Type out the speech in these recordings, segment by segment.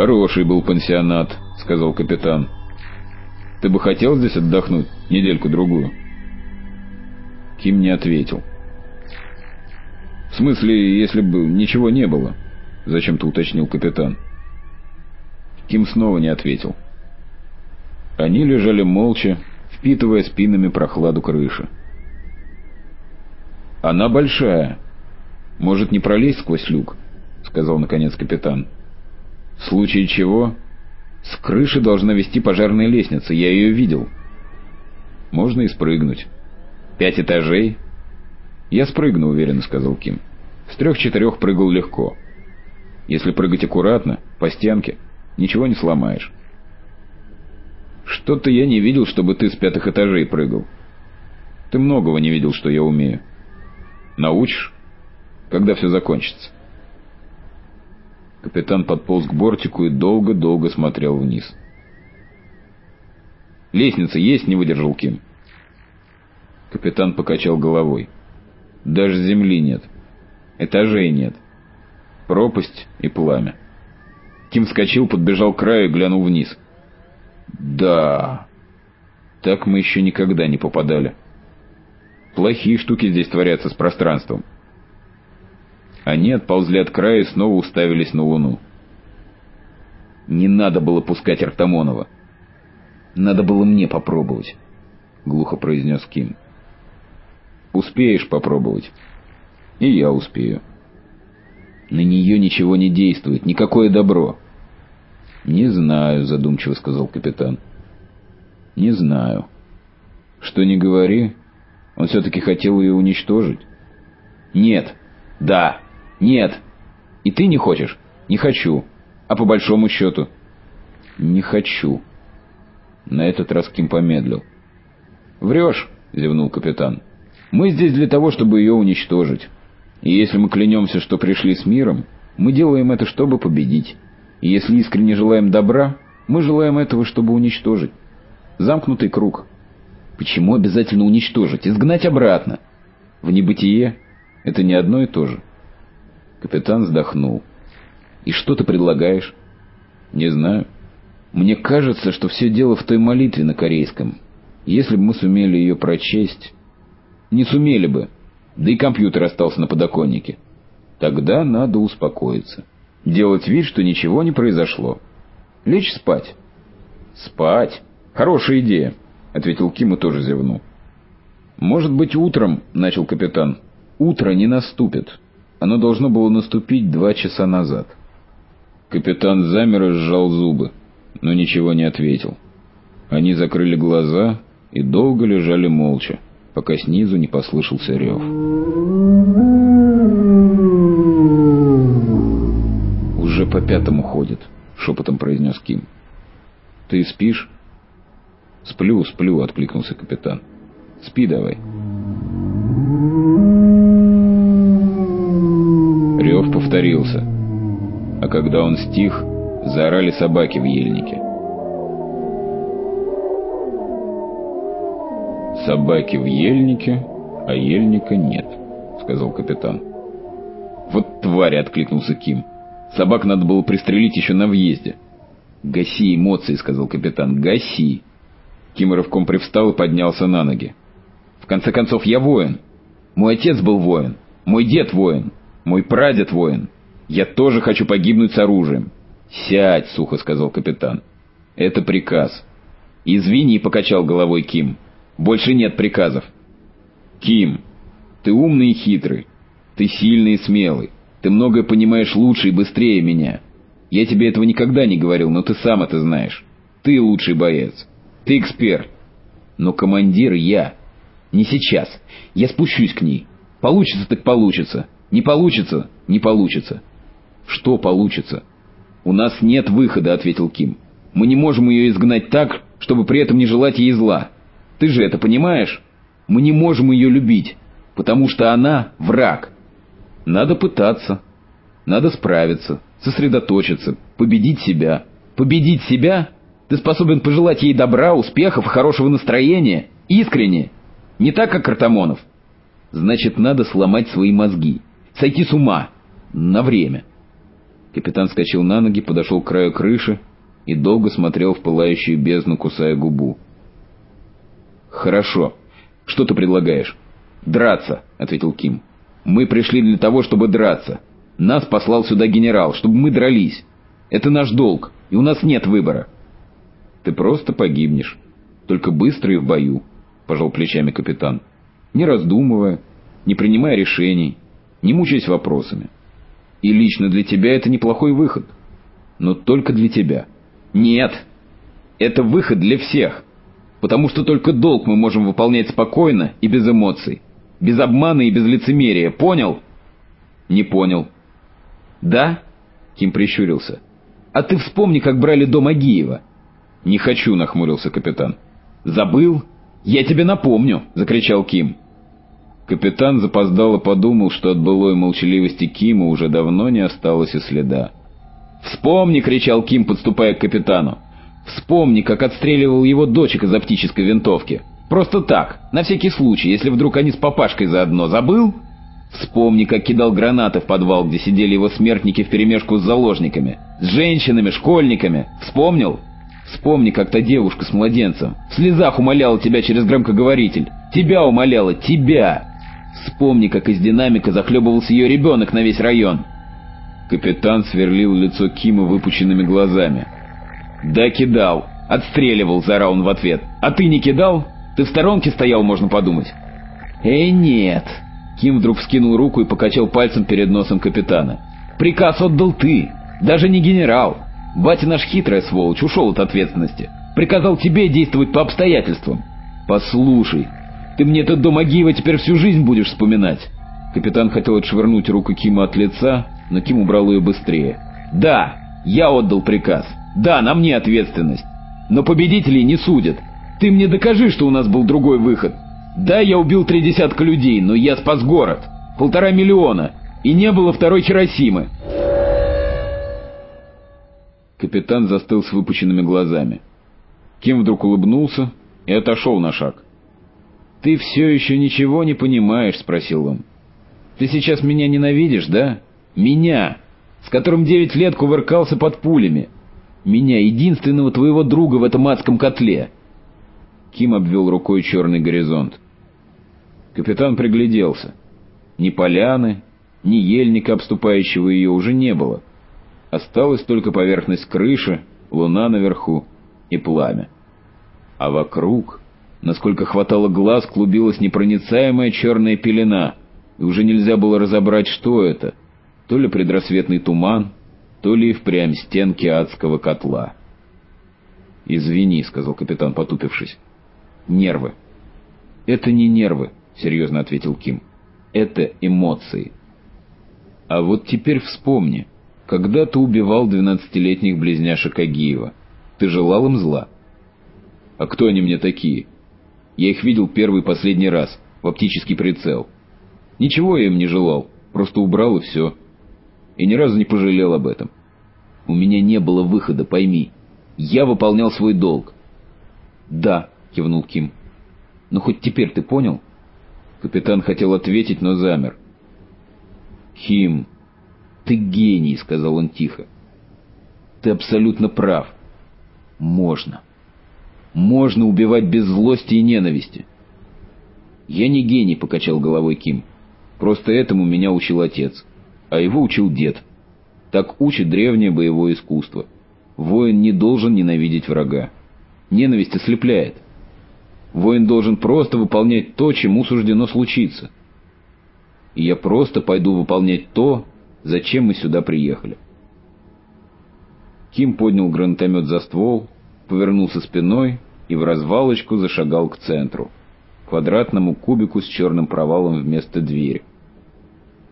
«Хороший был пансионат», — сказал капитан. «Ты бы хотел здесь отдохнуть недельку-другую?» Ким не ответил. «В смысле, если бы ничего не было?» — зачем-то уточнил капитан. Ким снова не ответил. Они лежали молча, впитывая спинами прохладу крыши. «Она большая. Может, не пролезть сквозь люк?» — сказал наконец капитан. «В случае чего? С крыши должна вести пожарная лестница, я ее видел. Можно и спрыгнуть. Пять этажей?» «Я спрыгну», — уверенно сказал Ким. «С трех-четырех прыгал легко. Если прыгать аккуратно, по стенке, ничего не сломаешь». «Что-то я не видел, чтобы ты с пятых этажей прыгал. Ты многого не видел, что я умею. Научишь? Когда все закончится?» Капитан подполз к бортику и долго-долго смотрел вниз. «Лестница есть?» — не выдержал Ким. Капитан покачал головой. «Даже земли нет. Этажей нет. Пропасть и пламя». Ким вскочил, подбежал к краю и глянул вниз. «Да, так мы еще никогда не попадали. Плохие штуки здесь творятся с пространством». Они отползли от края и снова уставились на луну. «Не надо было пускать Артамонова. Надо было мне попробовать», — глухо произнес Ким. «Успеешь попробовать. И я успею». «На нее ничего не действует, никакое добро». «Не знаю», — задумчиво сказал капитан. «Не знаю. Что не говори, он все-таки хотел ее уничтожить». «Нет. Да. «Нет». «И ты не хочешь?» «Не хочу». «А по большому счету?» «Не хочу». На этот раз Ким помедлил. «Врешь», — зевнул капитан. «Мы здесь для того, чтобы ее уничтожить. И если мы клянемся, что пришли с миром, мы делаем это, чтобы победить. И если искренне желаем добра, мы желаем этого, чтобы уничтожить. Замкнутый круг. Почему обязательно уничтожить? Изгнать обратно? В небытие это не одно и то же. Капитан вздохнул. «И что ты предлагаешь?» «Не знаю. Мне кажется, что все дело в той молитве на корейском. Если бы мы сумели ее прочесть...» «Не сумели бы. Да и компьютер остался на подоконнике. Тогда надо успокоиться. Делать вид, что ничего не произошло. Лечь спать». «Спать? Хорошая идея», — ответил Ким и тоже зевнул. «Может быть, утром», — начал капитан. «Утро не наступит». Оно должно было наступить два часа назад. Капитан замер и сжал зубы, но ничего не ответил. Они закрыли глаза и долго лежали молча, пока снизу не послышался рев. «Уже по пятому ходит», — шепотом произнес Ким. «Ты спишь?» «Сплю, сплю», — откликнулся капитан. «Спи давай». Повторился. А когда он стих, заорали собаки в ельнике. «Собаки в ельнике, а ельника нет», — сказал капитан. «Вот твари!» — откликнулся Ким. «Собак надо было пристрелить еще на въезде». «Гаси эмоции», — сказал капитан. «Гаси!» Ким рывком привстал и поднялся на ноги. «В конце концов, я воин. Мой отец был воин. Мой дед воин. Мой прадед воин. Я тоже хочу погибнуть с оружием. Сядь, сухо сказал капитан. Это приказ. Извини, покачал головой Ким. Больше нет приказов. Ким, ты умный и хитрый. Ты сильный и смелый. Ты многое понимаешь лучше и быстрее меня. Я тебе этого никогда не говорил, но ты сам это знаешь. Ты лучший боец. Ты эксперт. Но командир я. Не сейчас. Я спущусь к ней. Получится так получится. Не получится, не получится. Что получится? У нас нет выхода, ответил Ким. Мы не можем ее изгнать так, чтобы при этом не желать ей зла. Ты же это понимаешь? Мы не можем ее любить, потому что она враг. Надо пытаться. Надо справиться, сосредоточиться, победить себя. Победить себя? Ты способен пожелать ей добра, успехов хорошего настроения? Искренне? Не так, как Картамонов? Значит, надо сломать свои мозги сойти с ума на время. Капитан скочил на ноги, подошел к краю крыши и долго смотрел в пылающую бездну, кусая губу. «Хорошо. Что ты предлагаешь?» «Драться», — ответил Ким. «Мы пришли для того, чтобы драться. Нас послал сюда генерал, чтобы мы дрались. Это наш долг, и у нас нет выбора». «Ты просто погибнешь. Только быстро и в бою», — пожал плечами капитан. «Не раздумывая, не принимая решений, не мучаясь вопросами. И лично для тебя это неплохой выход. Но только для тебя. Нет, это выход для всех. Потому что только долг мы можем выполнять спокойно и без эмоций. Без обмана и без лицемерия. Понял? Не понял. Да? Ким прищурился. А ты вспомни, как брали дом Агиева. Не хочу, нахмурился капитан. Забыл? Я тебе напомню, закричал Ким. Капитан запоздало подумал, что от былой молчаливости Кима уже давно не осталось и следа. «Вспомни!» — кричал Ким, подступая к капитану. «Вспомни, как отстреливал его дочек из оптической винтовки. Просто так, на всякий случай, если вдруг они с папашкой заодно. Забыл? Вспомни, как кидал гранаты в подвал, где сидели его смертники вперемешку с заложниками. С женщинами, школьниками. Вспомнил? Вспомни, как та девушка с младенцем в слезах умоляла тебя через громкоговоритель. Тебя умоляла, тебя!» Вспомни, как из динамика захлебывался ее ребенок на весь район. Капитан сверлил лицо Кима выпученными глазами. «Да кидал. Отстреливал», — заорал он в ответ. «А ты не кидал? Ты в сторонке стоял, можно подумать». «Эй, нет». Ким вдруг вскинул руку и покачал пальцем перед носом капитана. «Приказ отдал ты. Даже не генерал. Батя наш хитрая сволочь, ушел от ответственности. Приказал тебе действовать по обстоятельствам. Послушай, ты мне этот дом Агиева теперь всю жизнь будешь вспоминать. Капитан хотел отшвырнуть руку Кима от лица, но Ким убрал ее быстрее. Да, я отдал приказ. Да, на мне ответственность. Но победителей не судят. Ты мне докажи, что у нас был другой выход. Да, я убил три десятка людей, но я спас город. Полтора миллиона. И не было второй Хиросимы. Капитан застыл с выпученными глазами. Ким вдруг улыбнулся и отошел на шаг. «Ты все еще ничего не понимаешь?» — спросил он. «Ты сейчас меня ненавидишь, да? Меня, с которым девять лет кувыркался под пулями. Меня, единственного твоего друга в этом адском котле». Ким обвел рукой черный горизонт. Капитан пригляделся. Ни поляны, ни ельника, обступающего ее, уже не было. Осталась только поверхность крыши, луна наверху и пламя. А вокруг Насколько хватало глаз, клубилась непроницаемая черная пелена, и уже нельзя было разобрать, что это. То ли предрассветный туман, то ли и впрямь стенки адского котла. «Извини», — сказал капитан, потупившись. «Нервы». «Это не нервы», — серьезно ответил Ким. «Это эмоции». «А вот теперь вспомни, когда ты убивал двенадцатилетних близняшек Агиева, ты желал им зла?» «А кто они мне такие?» Я их видел первый и последний раз, в оптический прицел. Ничего я им не желал, просто убрал и все. И ни разу не пожалел об этом. У меня не было выхода, пойми. Я выполнял свой долг. «Да», — кивнул Ким. «Ну хоть теперь ты понял?» Капитан хотел ответить, но замер. «Ким, ты гений», — сказал он тихо. «Ты абсолютно прав. Можно». Можно убивать без злости и ненависти. Я не гений, покачал головой Ким. Просто этому меня учил отец, а его учил дед. Так учит древнее боевое искусство. Воин не должен ненавидеть врага. Ненависть ослепляет. Воин должен просто выполнять то, чему суждено случиться. И я просто пойду выполнять то, зачем мы сюда приехали. Ким поднял гранатомет за ствол, повернулся спиной и в развалочку зашагал к центру, квадратному кубику с черным провалом вместо двери.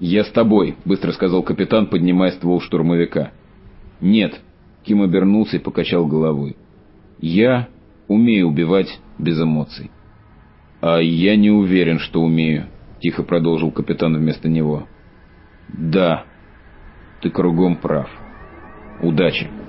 «Я с тобой», — быстро сказал капитан, поднимая ствол штурмовика. «Нет», — Ким обернулся и покачал головой. «Я умею убивать без эмоций». «А я не уверен, что умею», — тихо продолжил капитан вместо него. «Да, ты кругом прав. Удачи».